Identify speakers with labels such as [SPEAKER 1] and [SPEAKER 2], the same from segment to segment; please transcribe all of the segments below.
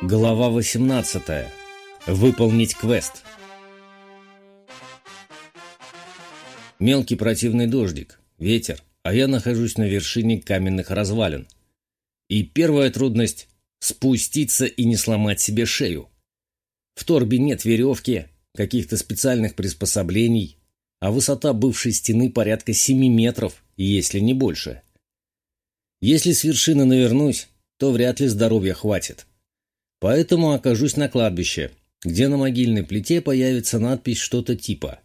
[SPEAKER 1] Глава 18. Выполнить квест. Мелкий противный дождик, ветер, а я нахожусь на вершине каменных развалин. И первая трудность – спуститься и не сломать себе шею. В торбе нет веревки, каких-то специальных приспособлений, а высота бывшей стены порядка 7 метров, если не больше. Если с вершины навернусь, то вряд ли здоровья хватит. Поэтому окажусь на кладбище, где на могильной плите появится надпись что-то типа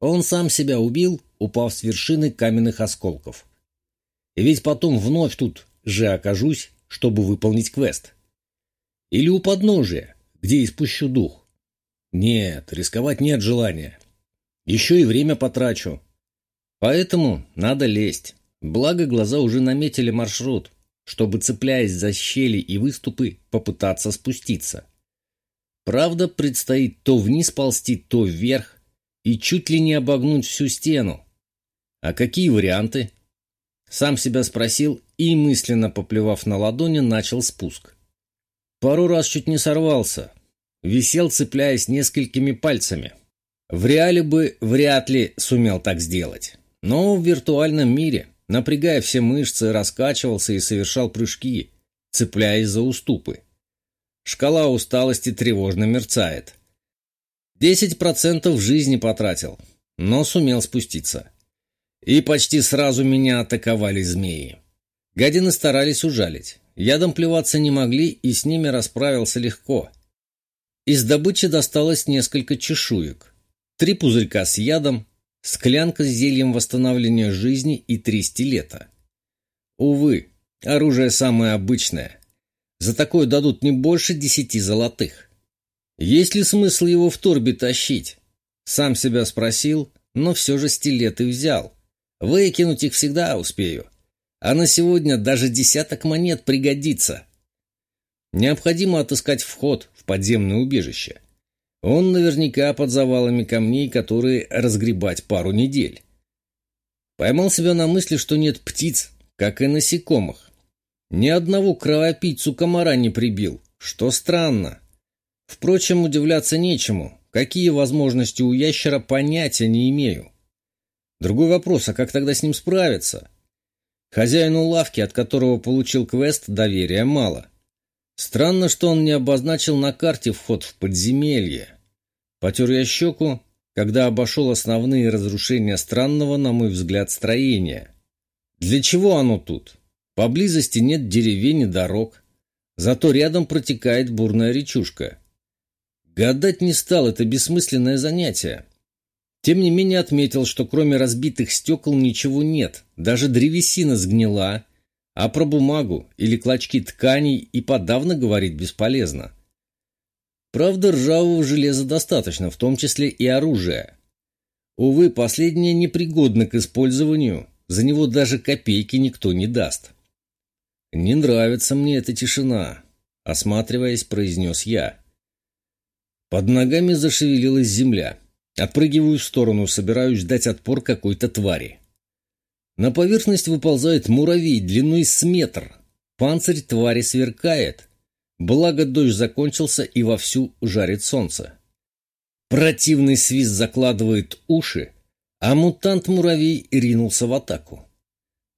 [SPEAKER 1] «Он сам себя убил, упав с вершины каменных осколков». И ведь потом вновь тут же окажусь, чтобы выполнить квест. Или у подножия, где испущу дух. Нет, рисковать нет желания. Еще и время потрачу. Поэтому надо лезть. Благо, глаза уже наметили маршрут, чтобы, цепляясь за щели и выступы, попытаться спуститься. Правда, предстоит то вниз ползти, то вверх, и чуть ли не обогнуть всю стену. А какие варианты? Сам себя спросил и, мысленно поплевав на ладони, начал спуск. Пару раз чуть не сорвался. Висел, цепляясь несколькими пальцами. В реале бы вряд ли сумел так сделать. Но в виртуальном мире напрягая все мышцы, раскачивался и совершал прыжки, цепляясь за уступы. Шкала усталости тревожно мерцает. Десять процентов жизни потратил, но сумел спуститься. И почти сразу меня атаковали змеи. Гадины старались ужалить. Ядом плеваться не могли, и с ними расправился легко. Из добычи досталось несколько чешуек. Три пузырька с ядом, склянка с зельем восстановления жизни и три стилета. Увы, оружие самое обычное. За такое дадут не больше десяти золотых. Есть ли смысл его в торбе тащить? Сам себя спросил, но все же стилеты взял. Выкинуть их всегда успею. А на сегодня даже десяток монет пригодится. Необходимо отыскать вход в подземное убежище. Он наверняка под завалами камней, которые разгребать пару недель. Поймал себя на мысли, что нет птиц, как и насекомых. Ни одного кровопийцу комара не прибил, что странно. Впрочем, удивляться нечему. Какие возможности у ящера, понятия не имею. Другой вопрос, а как тогда с ним справиться? Хозяину лавки, от которого получил квест, доверия мало. Странно, что он не обозначил на карте вход в подземелье. Потер я щеку, когда обошел основные разрушения странного, на мой взгляд, строения. Для чего оно тут? Поблизости нет деревень и дорог. Зато рядом протекает бурная речушка. Гадать не стал, это бессмысленное занятие. Тем не менее отметил, что кроме разбитых стекол ничего нет, даже древесина сгнила, а про бумагу или клочки тканей и подавно говорить бесполезно. Правда, ржавого железа достаточно, в том числе и оружия. Увы, последнее непригодно к использованию, за него даже копейки никто не даст. «Не нравится мне эта тишина», — осматриваясь, произнес я. Под ногами зашевелилась земля. Отпрыгиваю в сторону, собираюсь дать отпор какой-то твари. На поверхность выползает муравей длиной с метр. Панцирь твари сверкает. Благо дождь закончился и вовсю жарит солнце. Противный свист закладывает уши, а мутант-муравей ринулся в атаку.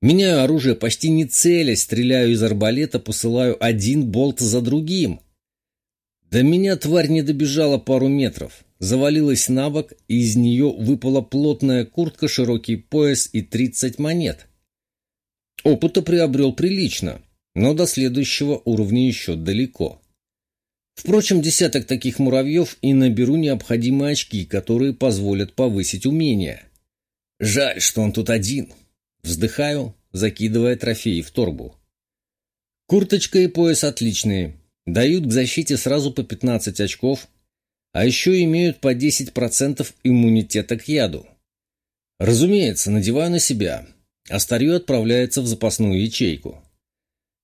[SPEAKER 1] Меняю оружие почти не целясь, стреляю из арбалета, посылаю один болт за другим. До меня тварь не добежала пару метров завалилась на бок, и из нее выпала плотная куртка, широкий пояс и тридцать монет. Опыта приобрел прилично, но до следующего уровня еще далеко. Впрочем, десяток таких муравьев и наберу необходимые очки, которые позволят повысить умения. Жаль, что он тут один. Вздыхаю, закидывая трофеи в торбу. Курточка и пояс отличные. Дают к защите сразу по 15 очков, а еще имеют по 10% иммунитета к яду. Разумеется, надеваю на себя, а старье отправляется в запасную ячейку.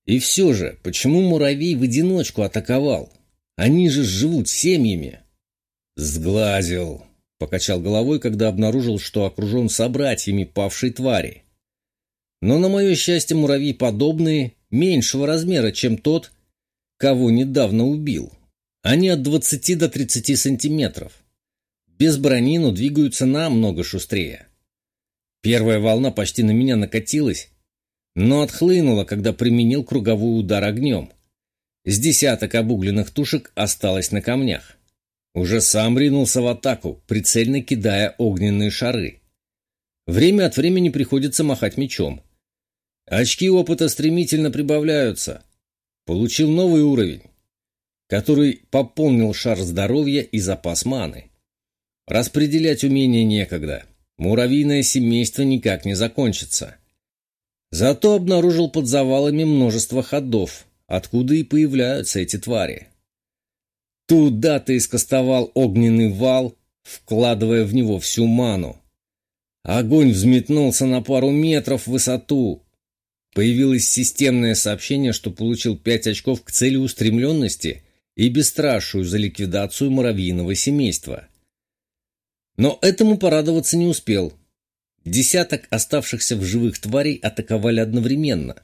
[SPEAKER 1] И все же, почему муравей в одиночку атаковал? Они же живут семьями. Сглазил, покачал головой, когда обнаружил, что окружен собратьями павшей твари. Но, на мое счастье, муравьи подобные, меньшего размера, чем тот, кого недавно убил. Они от 20 до 30 сантиметров. Без брони, но двигаются намного шустрее. Первая волна почти на меня накатилась, но отхлынула, когда применил круговой удар огнем. С десяток обугленных тушек осталось на камнях. Уже сам ринулся в атаку, прицельно кидая огненные шары. Время от времени приходится махать мечом. Очки опыта стремительно прибавляются. Получил новый уровень, который пополнил шар здоровья и запас маны. Распределять умения некогда. Муравьиное семейство никак не закончится. Зато обнаружил под завалами множество ходов, откуда и появляются эти твари. Туда ты искостовал огненный вал, вкладывая в него всю ману. Огонь взметнулся на пару метров в высоту. Появилось системное сообщение, что получил пять очков к целеустремленности и бесстрашию за ликвидацию муравьиного семейства. Но этому порадоваться не успел. Десяток оставшихся в живых тварей атаковали одновременно.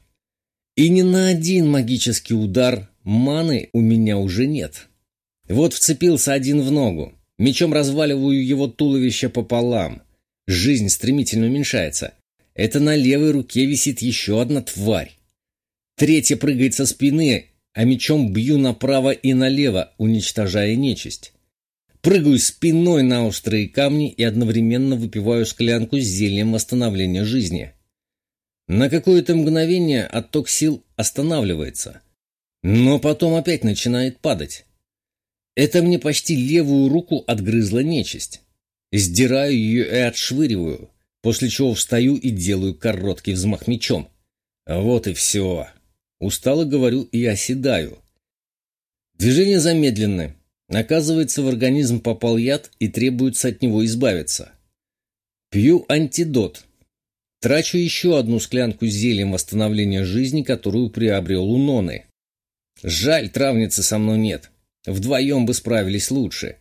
[SPEAKER 1] И ни на один магический удар маны у меня уже нет. Вот вцепился один в ногу. Мечом разваливаю его туловище пополам. Жизнь стремительно уменьшается. Это на левой руке висит еще одна тварь. Третья прыгает со спины, а мечом бью направо и налево, уничтожая нечисть. Прыгаю спиной на острые камни и одновременно выпиваю склянку с зельем восстановления жизни. На какое-то мгновение отток сил останавливается, но потом опять начинает падать. Это мне почти левую руку отгрызла нечисть. Сдираю ее и отшвыриваю, после чего встаю и делаю короткий взмах мечом. Вот и все. Устало говорю и оседаю. Движение замедленное. Оказывается, в организм попал яд и требуется от него избавиться. Пью антидот. Трачу еще одну склянку с зельем восстановления жизни, которую приобрел у Ноны. Жаль, травницы со мной нет. Вдвоем бы справились лучше.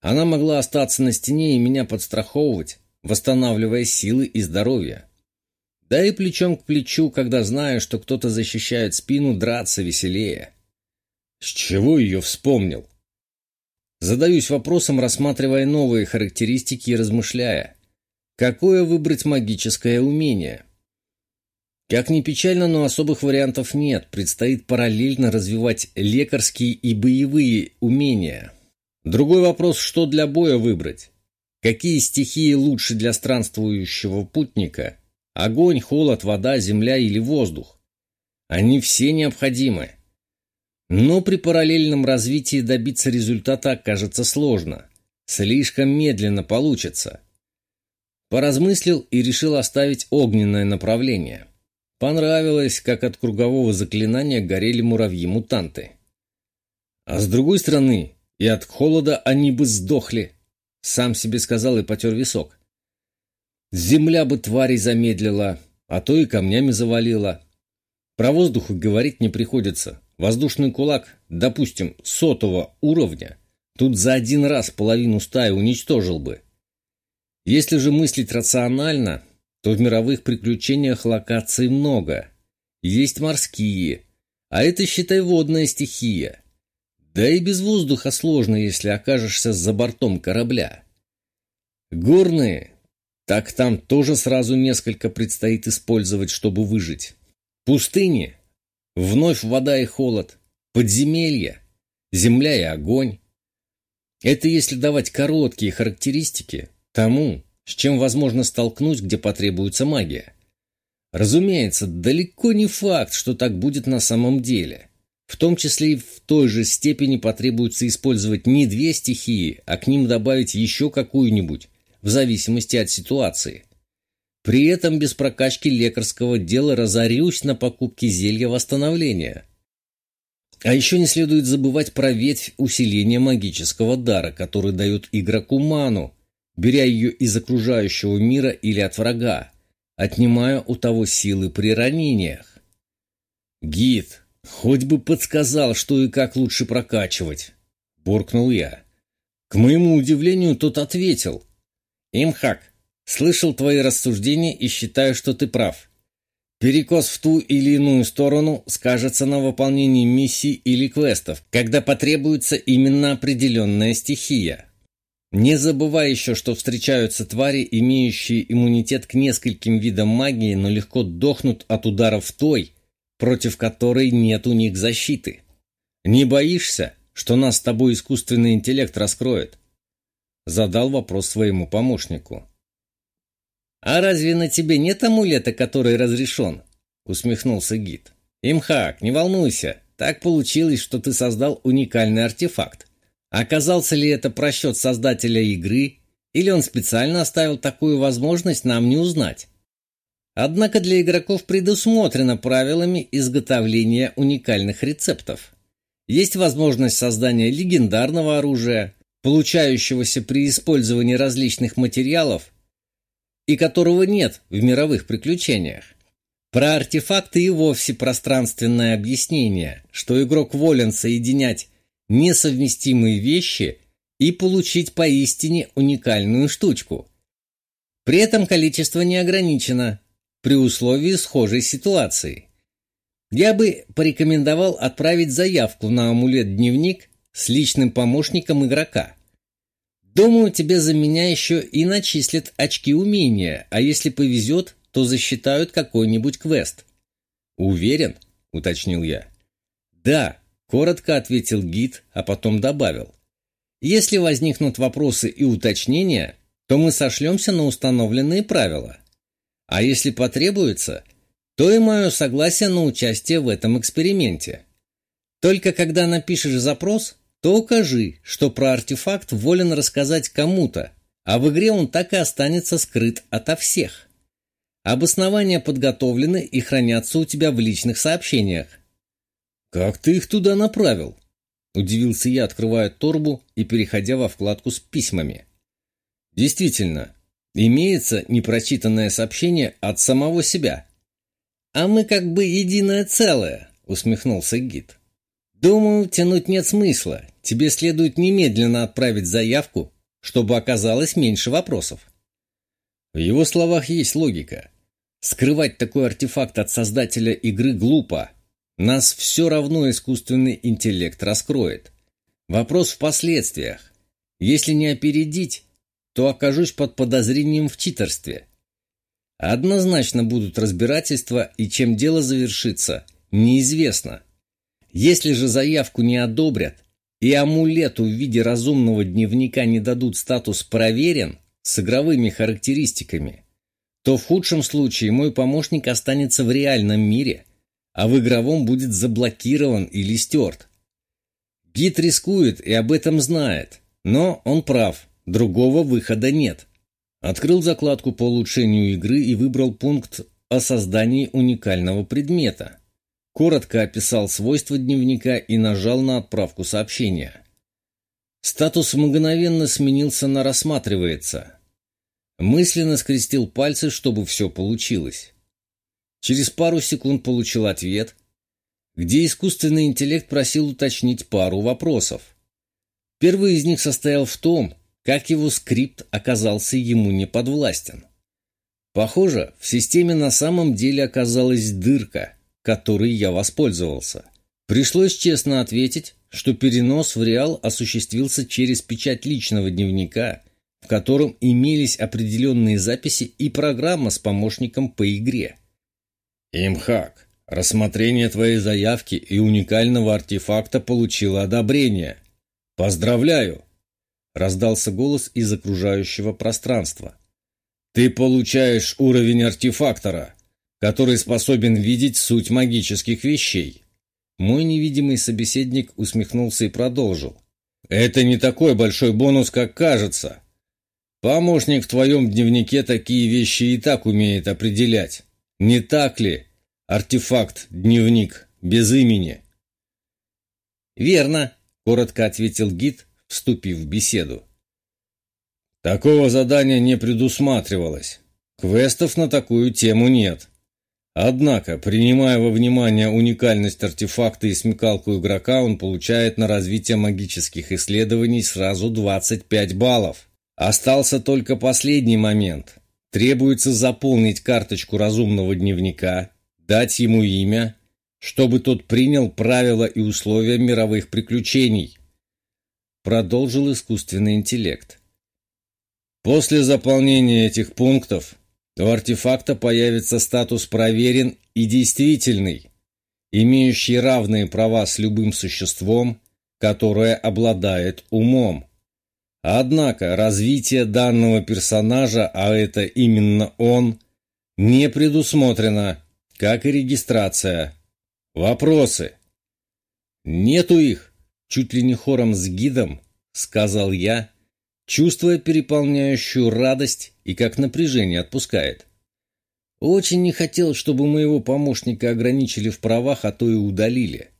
[SPEAKER 1] Она могла остаться на стене и меня подстраховывать, восстанавливая силы и здоровье. Да и плечом к плечу, когда знаю, что кто-то защищает спину, драться веселее. С чего ее вспомнил? Задаюсь вопросом, рассматривая новые характеристики и размышляя, какое выбрать магическое умение. Как ни печально, но особых вариантов нет. Предстоит параллельно развивать лекарские и боевые умения. Другой вопрос, что для боя выбрать? Какие стихии лучше для странствующего путника? Огонь, холод, вода, земля или воздух? Они все необходимы. Но при параллельном развитии добиться результата окажется сложно. Слишком медленно получится. Поразмыслил и решил оставить огненное направление. Понравилось, как от кругового заклинания горели муравьи-мутанты. А с другой стороны, и от холода они бы сдохли. Сам себе сказал и потер висок. Земля бы тварей замедлила, а то и камнями завалила. Про воздух говорить не приходится. Воздушный кулак, допустим, сотого уровня, тут за один раз половину стаи уничтожил бы. Если же мыслить рационально, то в мировых приключениях локаций много. Есть морские, а это, считай, водная стихия. Да и без воздуха сложно, если окажешься за бортом корабля. Горные, так там тоже сразу несколько предстоит использовать, чтобы выжить. Пустыни, вновь вода и холод, подземелья, земля и огонь. Это если давать короткие характеристики тому, с чем возможно столкнуть, где потребуется магия. Разумеется, далеко не факт, что так будет на самом деле. В том числе и в той же степени потребуется использовать не две стихии, а к ним добавить еще какую-нибудь, в зависимости от ситуации. При этом без прокачки лекарского дела разорюсь на покупке зелья восстановления. А еще не следует забывать про ветвь усиления магического дара, который дает игроку ману, беря ее из окружающего мира или от врага, отнимая у того силы при ранениях. «Гид, хоть бы подсказал, что и как лучше прокачивать», — буркнул я. К моему удивлению, тот ответил. «Имхак, слышал твои рассуждения и считаю, что ты прав. Перекос в ту или иную сторону скажется на выполнении миссий или квестов, когда потребуется именно определенная стихия. Не забывай еще, что встречаются твари, имеющие иммунитет к нескольким видам магии, но легко дохнут от ударов той, против которой нет у них защиты. Не боишься, что нас с тобой искусственный интеллект раскроет? Задал вопрос своему помощнику. «А разве на тебе нет амулета, который разрешен?» Усмехнулся гид. «Имхак, не волнуйся. Так получилось, что ты создал уникальный артефакт. Оказался ли это просчет создателя игры, или он специально оставил такую возможность нам не узнать? Однако для игроков предусмотрено правилами изготовления уникальных рецептов. Есть возможность создания легендарного оружия, получающегося при использовании различных материалов и которого нет в мировых приключениях. Про артефакты и вовсе пространственное объяснение, что игрок волен соединять несовместимые вещи и получить поистине уникальную штучку. При этом количество не ограничено, при условии схожей ситуации. Я бы порекомендовал отправить заявку на амулет-дневник с личным помощником игрока. Думаю, тебе за меня еще и начислят очки умения, а если повезет, то засчитают какой-нибудь квест. Уверен? — уточнил я. Да, Коротко ответил гид, а потом добавил. Если возникнут вопросы и уточнения, то мы сошлемся на установленные правила. А если потребуется, то и мое согласие на участие в этом эксперименте. Только когда напишешь запрос, то укажи, что про артефакт волен рассказать кому-то, а в игре он так и останется скрыт ото всех. Обоснования подготовлены и хранятся у тебя в личных сообщениях. «Как ты их туда направил?» Удивился я, открывая торбу и переходя во вкладку с письмами. «Действительно, имеется непрочитанное сообщение от самого себя». «А мы как бы единое целое», — усмехнулся гид. «Думаю, тянуть нет смысла. Тебе следует немедленно отправить заявку, чтобы оказалось меньше вопросов». В его словах есть логика. Скрывать такой артефакт от создателя игры глупо, нас все равно искусственный интеллект раскроет. Вопрос в последствиях. Если не опередить, то окажусь под подозрением в читерстве. Однозначно будут разбирательства, и чем дело завершится, неизвестно. Если же заявку не одобрят, и амулету в виде разумного дневника не дадут статус «проверен» с игровыми характеристиками, то в худшем случае мой помощник останется в реальном мире – а в игровом будет заблокирован или стерт. Гид рискует и об этом знает, но он прав, другого выхода нет. Открыл закладку по улучшению игры и выбрал пункт о создании уникального предмета. Коротко описал свойства дневника и нажал на отправку сообщения. Статус мгновенно сменился на «рассматривается». Мысленно скрестил пальцы, чтобы все получилось. Через пару секунд получил ответ, где искусственный интеллект просил уточнить пару вопросов. Первый из них состоял в том, как его скрипт оказался ему неподвластен. Похоже, в системе на самом деле оказалась дырка, которой я воспользовался. Пришлось честно ответить, что перенос в реал осуществился через печать личного дневника, в котором имелись определенные записи и программа с помощником по игре. «Имхак, рассмотрение твоей заявки и уникального артефакта получило одобрение. Поздравляю!» Раздался голос из окружающего пространства. «Ты получаешь уровень артефактора, который способен видеть суть магических вещей». Мой невидимый собеседник усмехнулся и продолжил. «Это не такой большой бонус, как кажется. Помощник в твоем дневнике такие вещи и так умеет определять. Не так ли? Артефакт, дневник, без имени. Верно, коротко ответил гид, вступив в беседу. Такого задания не предусматривалось. Квестов на такую тему нет. Однако, принимая во внимание уникальность артефакта и смекалку игрока, он получает на развитие магических исследований сразу 25 баллов. Остался только последний момент. Требуется заполнить карточку разумного дневника, дать ему имя, чтобы тот принял правила и условия мировых приключений. Продолжил искусственный интеллект. После заполнения этих пунктов у артефакта появится статус «проверен» и «действительный», имеющий равные права с любым существом, которое обладает умом. Однако развитие данного персонажа, а это именно он, не предусмотрено, как и регистрация. Вопросы? Нету их, чуть ли не хором с гидом, сказал я, чувствуя переполняющую радость и как напряжение отпускает. Очень не хотел, чтобы моего помощника ограничили в правах, а то и удалили.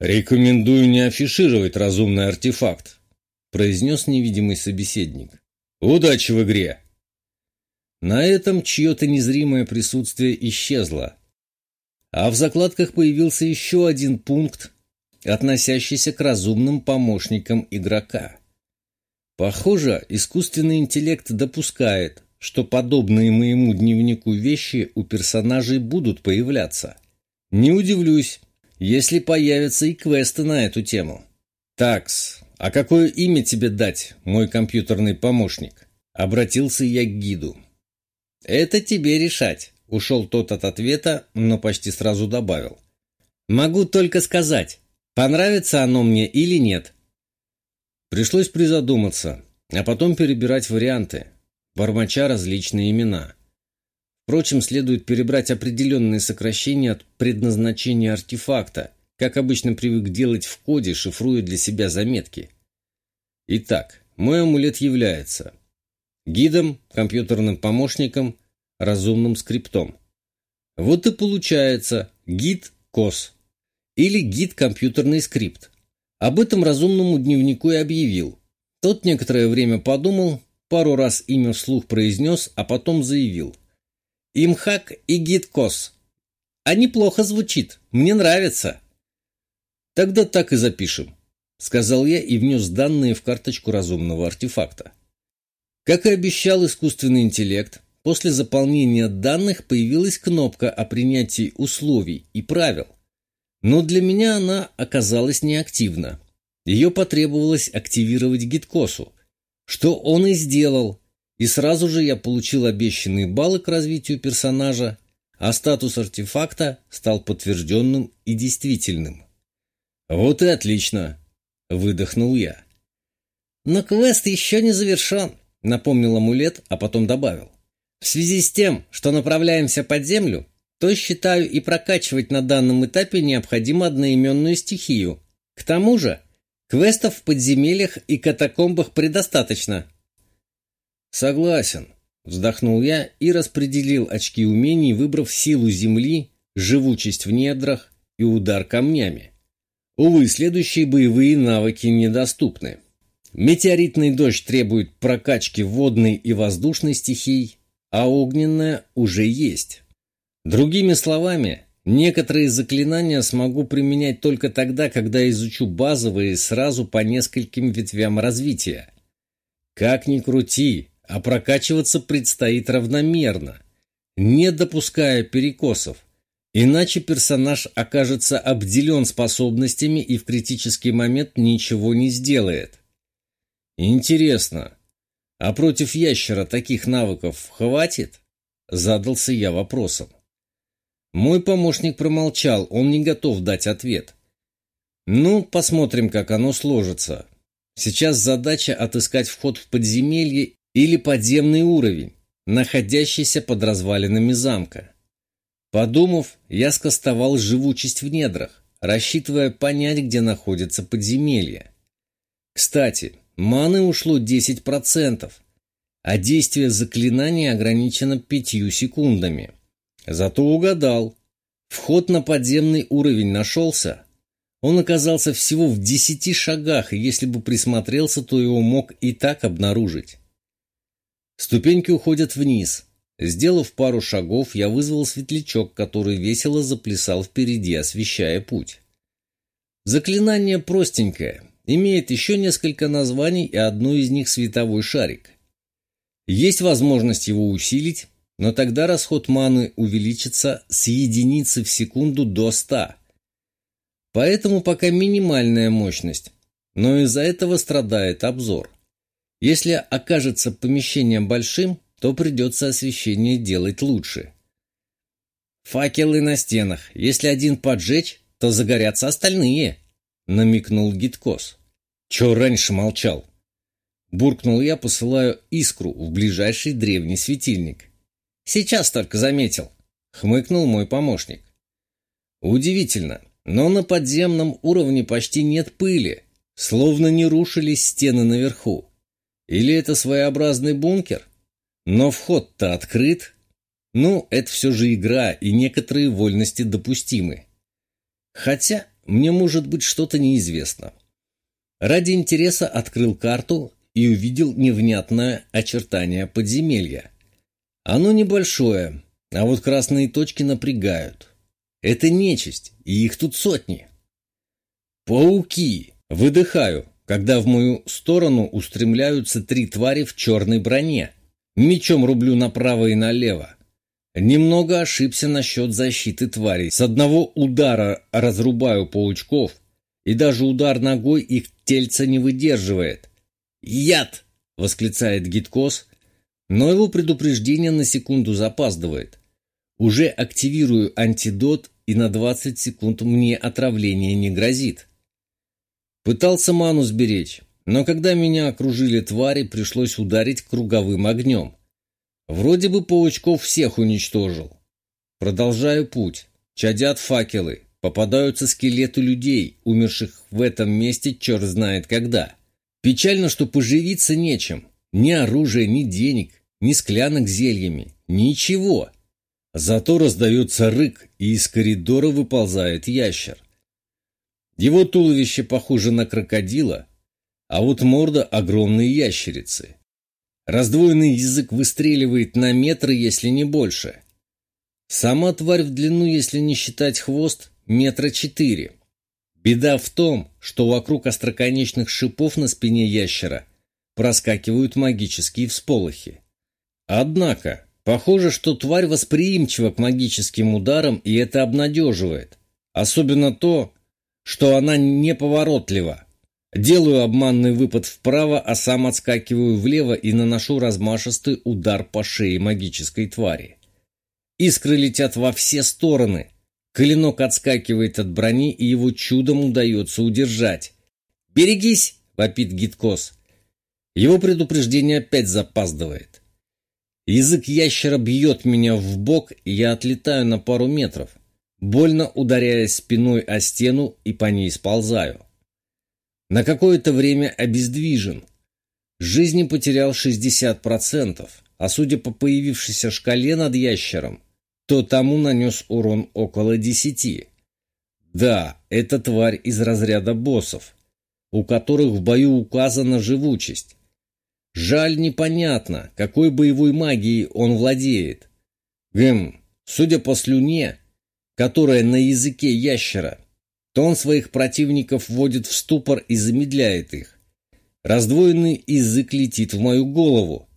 [SPEAKER 1] «Рекомендую не афишировать разумный артефакт», — произнес невидимый собеседник. «Удачи в игре!» На этом чье-то незримое присутствие исчезло, а в закладках появился еще один пункт, относящийся к разумным помощникам игрока. Похоже, искусственный интеллект допускает, что подобные моему дневнику вещи у персонажей будут появляться. Не удивлюсь, если появятся и квесты на эту тему. «Такс, а какое имя тебе дать, мой компьютерный помощник?» Обратился я к гиду. «Это тебе решать», — ушел тот от ответа, но почти сразу добавил. «Могу только сказать, понравится оно мне или нет». Пришлось призадуматься, а потом перебирать варианты, бормоча различные имена. Впрочем, следует перебрать определенные сокращения от предназначения артефакта, как обычно привык делать в коде, шифруя для себя заметки. Итак, мой амулет является гидом, компьютерным помощником, разумным скриптом. Вот и получается гид-кос или гид-компьютерный скрипт. Об этом разумному дневнику и объявил. Тот некоторое время подумал, пару раз имя вслух произнес, а потом заявил – Имхак и Гиткос. А неплохо звучит. Мне нравится. Тогда так и запишем, сказал я и внес данные в карточку разумного артефакта. Как и обещал искусственный интеллект, после заполнения данных появилась кнопка о принятии условий и правил. Но для меня она оказалась неактивна. Ее потребовалось активировать гиткосу, что он и сделал, и сразу же я получил обещанные баллы к развитию персонажа, а статус артефакта стал подтвержденным и действительным. «Вот и отлично!» — выдохнул я. «Но квест еще не завершен», — напомнил амулет, а потом добавил. «В связи с тем, что направляемся под землю, то считаю и прокачивать на данном этапе необходимо одноименную стихию. К тому же, квестов в подземельях и катакомбах предостаточно». «Согласен», — вздохнул я и распределил очки умений, выбрав силу земли, живучесть в недрах и удар камнями. Увы, следующие боевые навыки недоступны. Метеоритный дождь требует прокачки водной и воздушной стихий, а огненная уже есть. Другими словами, некоторые заклинания смогу применять только тогда, когда изучу базовые сразу по нескольким ветвям развития. Как ни крути, а прокачиваться предстоит равномерно, не допуская перекосов, иначе персонаж окажется обделен способностями и в критический момент ничего не сделает. Интересно, а против ящера таких навыков хватит? Задался я вопросом. Мой помощник промолчал, он не готов дать ответ. Ну, посмотрим, как оно сложится. Сейчас задача отыскать вход в подземелье или подземный уровень, находящийся под развалинами замка. Подумав, я скостовал живучесть в недрах, рассчитывая понять, где находится подземелье. Кстати, маны ушло 10%, а действие заклинания ограничено пятью секундами. Зато угадал. Вход на подземный уровень нашелся. Он оказался всего в десяти шагах, и если бы присмотрелся, то его мог и так обнаружить. Ступеньки уходят вниз. Сделав пару шагов, я вызвал светлячок, который весело заплясал впереди, освещая путь. Заклинание простенькое, имеет еще несколько названий, и одно из них световой шарик. Есть возможность его усилить, но тогда расход маны увеличится с единицы в секунду до 100. Поэтому пока минимальная мощность, но из-за этого страдает обзор. Если окажется помещение большим, то придется освещение делать лучше. «Факелы на стенах. Если один поджечь, то загорятся остальные», — намекнул Гиткос. «Чё раньше молчал?» Буркнул я, посылаю искру в ближайший древний светильник. «Сейчас только заметил», — хмыкнул мой помощник. Удивительно, но на подземном уровне почти нет пыли, словно не рушились стены наверху. Или это своеобразный бункер? Но вход-то открыт. Ну, это все же игра, и некоторые вольности допустимы. Хотя мне может быть что-то неизвестно. Ради интереса открыл карту и увидел невнятное очертание подземелья. Оно небольшое, а вот красные точки напрягают. Это нечисть, и их тут сотни. Пауки! Выдыхаю, когда в мою сторону устремляются три твари в черной броне. Мечом рублю направо и налево. Немного ошибся насчет защиты тварей. С одного удара разрубаю паучков, и даже удар ногой их тельца не выдерживает. «Яд!» — восклицает Гиткос, но его предупреждение на секунду запаздывает. Уже активирую антидот, и на 20 секунд мне отравление не грозит. Пытался ману сберечь, но когда меня окружили твари, пришлось ударить круговым огнем. Вроде бы паучков всех уничтожил. Продолжаю путь. Чадят факелы. Попадаются скелеты людей, умерших в этом месте черт знает когда. Печально, что поживиться нечем. Ни оружия, ни денег, ни склянок зельями. Ничего. Зато раздается рык, и из коридора выползает ящер. Его туловище похоже на крокодила, а вот морда огромной ящерицы. Раздвоенный язык выстреливает на метры, если не больше. Сама тварь в длину, если не считать хвост, метра четыре. Беда в том, что вокруг остроконечных шипов на спине ящера проскакивают магические всполохи. Однако, похоже, что тварь восприимчива к магическим ударам, и это обнадеживает. Особенно то, что она неповоротлива. Делаю обманный выпад вправо, а сам отскакиваю влево и наношу размашистый удар по шее магической твари. Искры летят во все стороны. Клинок отскакивает от брони, и его чудом удается удержать. «Берегись!» — вопит Гиткос. Его предупреждение опять запаздывает. Язык ящера бьет меня в бок, и я отлетаю на пару метров, больно ударяясь спиной о стену и по ней сползаю. На какое-то время обездвижен. Жизни потерял 60%, а судя по появившейся шкале над ящером, то тому нанес урон около 10. Да, это тварь из разряда боссов, у которых в бою указана живучесть. Жаль непонятно, какой боевой магией он владеет. Гм, судя по слюне, которая на языке ящера, то он своих противников вводит в ступор и замедляет их. Раздвоенный язык летит в мою голову,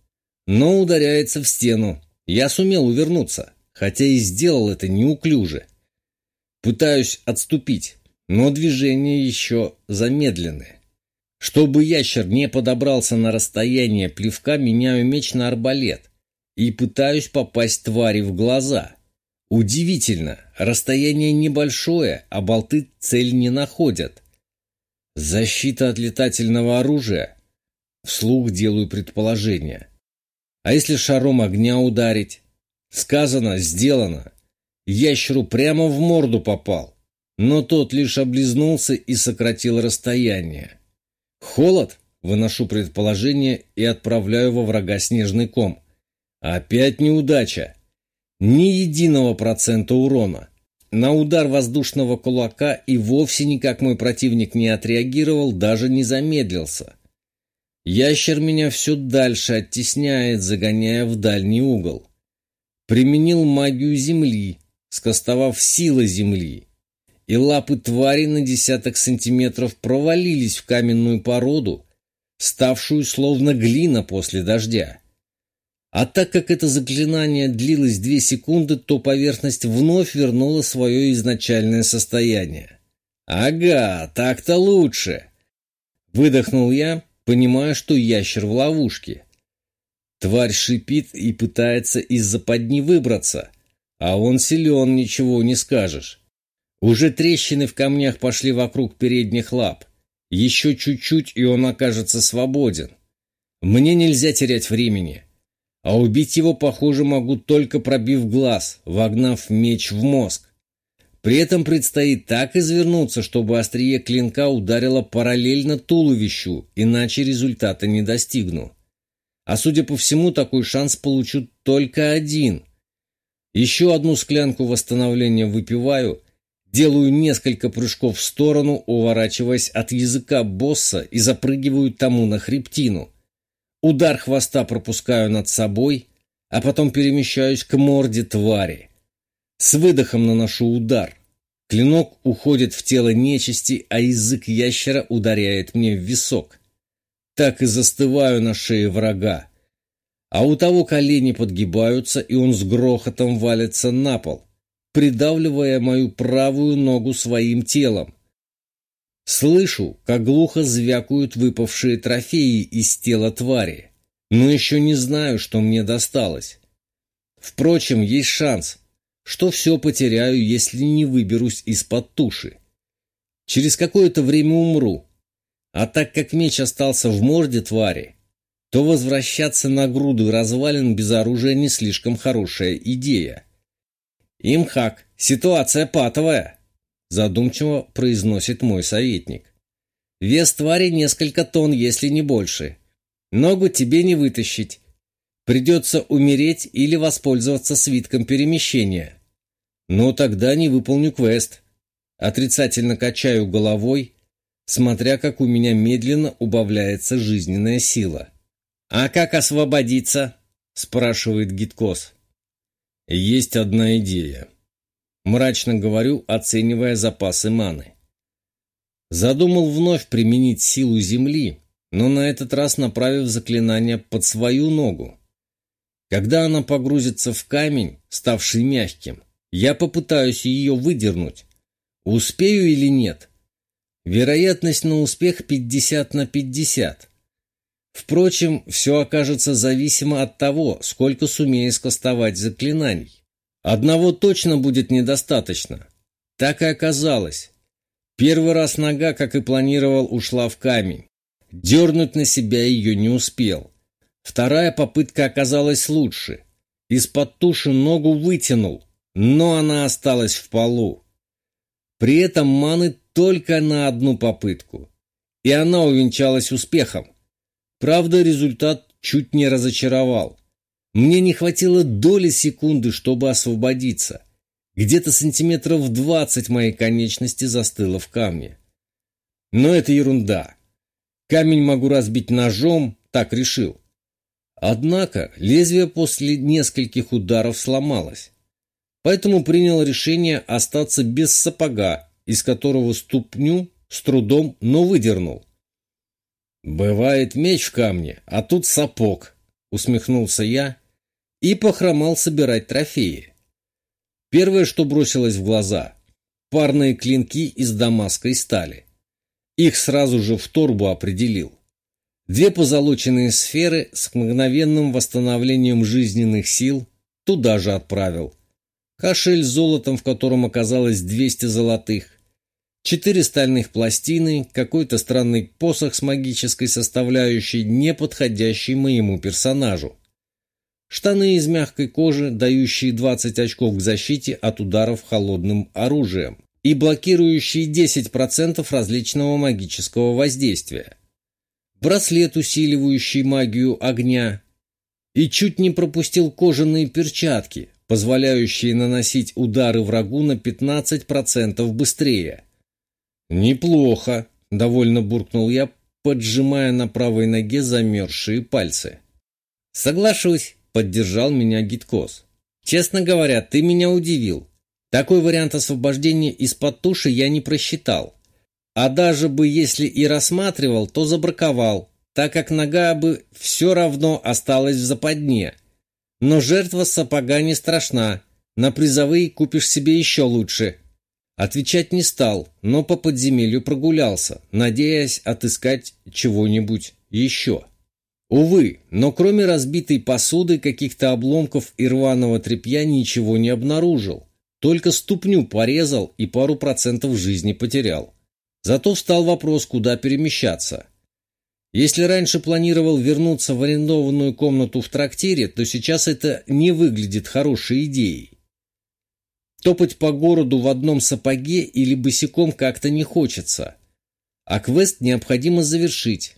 [SPEAKER 1] но ударяется в стену. Я сумел увернуться, хотя и сделал это неуклюже. Пытаюсь отступить, но движения еще замедлены. Чтобы ящер не подобрался на расстояние плевка, меняю меч на арбалет и пытаюсь попасть твари в глаза. Удивительно, расстояние небольшое, а болты цель не находят. Защита от летательного оружия? Вслух делаю предположение. А если шаром огня ударить? Сказано, сделано. Ящеру прямо в морду попал, но тот лишь облизнулся и сократил расстояние. Холод? Выношу предположение и отправляю во врага снежный ком. Опять неудача. Ни единого процента урона. На удар воздушного кулака и вовсе никак мой противник не отреагировал, даже не замедлился. Ящер меня все дальше оттесняет, загоняя в дальний угол. Применил магию земли, скостовав силы земли. И лапы твари на десяток сантиметров провалились в каменную породу, ставшую словно глина после дождя. А так как это заклинание длилось две секунды, то поверхность вновь вернула свое изначальное состояние. «Ага, так-то лучше!» Выдохнул я, понимая, что ящер в ловушке. Тварь шипит и пытается из-за подни выбраться, а он силен, ничего не скажешь. Уже трещины в камнях пошли вокруг передних лап. Еще чуть-чуть, и он окажется свободен. Мне нельзя терять времени. А убить его, похоже, могу только пробив глаз, вогнав меч в мозг. При этом предстоит так извернуться, чтобы острие клинка ударило параллельно туловищу, иначе результата не достигну. А судя по всему, такой шанс получу только один. Еще одну склянку восстановления выпиваю, делаю несколько прыжков в сторону, уворачиваясь от языка босса и запрыгиваю тому на хребтину. Удар хвоста пропускаю над собой, а потом перемещаюсь к морде твари. С выдохом наношу удар. Клинок уходит в тело нечисти, а язык ящера ударяет мне в висок. Так и застываю на шее врага. А у того колени подгибаются, и он с грохотом валится на пол, придавливая мою правую ногу своим телом. Слышу, как глухо звякают выпавшие трофеи из тела твари, но еще не знаю, что мне досталось. Впрочем, есть шанс, что все потеряю, если не выберусь из-под туши. Через какое-то время умру, а так как меч остался в морде твари, то возвращаться на груду развалин без оружия не слишком хорошая идея. «Имхак, ситуация патовая!» задумчиво произносит мой советник. Вес твари несколько тонн, если не больше. Ногу тебе не вытащить. Придется умереть или воспользоваться свитком перемещения. Но тогда не выполню квест. Отрицательно качаю головой, смотря как у меня медленно убавляется жизненная сила. «А как освободиться?» – спрашивает Гиткос. «Есть одна идея», Мрачно говорю, оценивая запасы маны. Задумал вновь применить силу земли, но на этот раз направив заклинание под свою ногу. Когда она погрузится в камень, ставший мягким, я попытаюсь ее выдернуть. Успею или нет? Вероятность на успех 50 на 50. Впрочем, все окажется зависимо от того, сколько сумею скостовать заклинаний. Одного точно будет недостаточно. Так и оказалось. Первый раз нога, как и планировал, ушла в камень. Дернуть на себя ее не успел. Вторая попытка оказалась лучше. Из-под туши ногу вытянул, но она осталась в полу. При этом маны только на одну попытку. И она увенчалась успехом. Правда, результат чуть не разочаровал. Мне не хватило доли секунды, чтобы освободиться. Где-то сантиметров двадцать моей конечности застыло в камне. Но это ерунда. Камень могу разбить ножом, так решил. Однако лезвие после нескольких ударов сломалось. Поэтому принял решение остаться без сапога, из которого ступню с трудом, но выдернул. «Бывает меч в камне, а тут сапог», — усмехнулся я и похромал собирать трофеи. Первое, что бросилось в глаза – парные клинки из дамасской стали. Их сразу же в торбу определил. Две позолоченные сферы с мгновенным восстановлением жизненных сил туда же отправил. Кошель с золотом, в котором оказалось 200 золотых. Четыре стальных пластины, какой-то странный посох с магической составляющей, не подходящий моему персонажу штаны из мягкой кожи, дающие 20 очков к защите от ударов холодным оружием и блокирующие 10% различного магического воздействия, браслет, усиливающий магию огня, и чуть не пропустил кожаные перчатки, позволяющие наносить удары врагу на 15% быстрее. «Неплохо», — довольно буркнул я, поджимая на правой ноге замерзшие пальцы. «Соглашусь», Поддержал меня Гиткос. Честно говоря, ты меня удивил. Такой вариант освобождения из-под туши я не просчитал. А даже бы если и рассматривал, то забраковал, так как нога бы все равно осталась в западне. Но жертва сапога не страшна. На призовые купишь себе еще лучше. Отвечать не стал, но по подземелью прогулялся, надеясь отыскать чего-нибудь еще. Увы, но кроме разбитой посуды, каких-то обломков и рваного тряпья ничего не обнаружил. Только ступню порезал и пару процентов жизни потерял. Зато встал вопрос, куда перемещаться. Если раньше планировал вернуться в арендованную комнату в трактире, то сейчас это не выглядит хорошей идеей. Топать по городу в одном сапоге или босиком как-то не хочется. А квест необходимо завершить.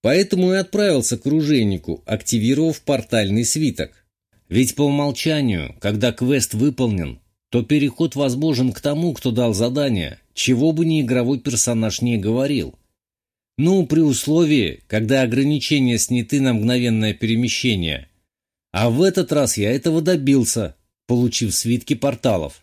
[SPEAKER 1] Поэтому и отправился к оружейнику, активировав портальный свиток. Ведь по умолчанию, когда квест выполнен, то переход возможен к тому, кто дал задание, чего бы ни игровой персонаж не говорил. Ну, при условии, когда ограничения сняты на мгновенное перемещение. А в этот раз я этого добился, получив свитки порталов.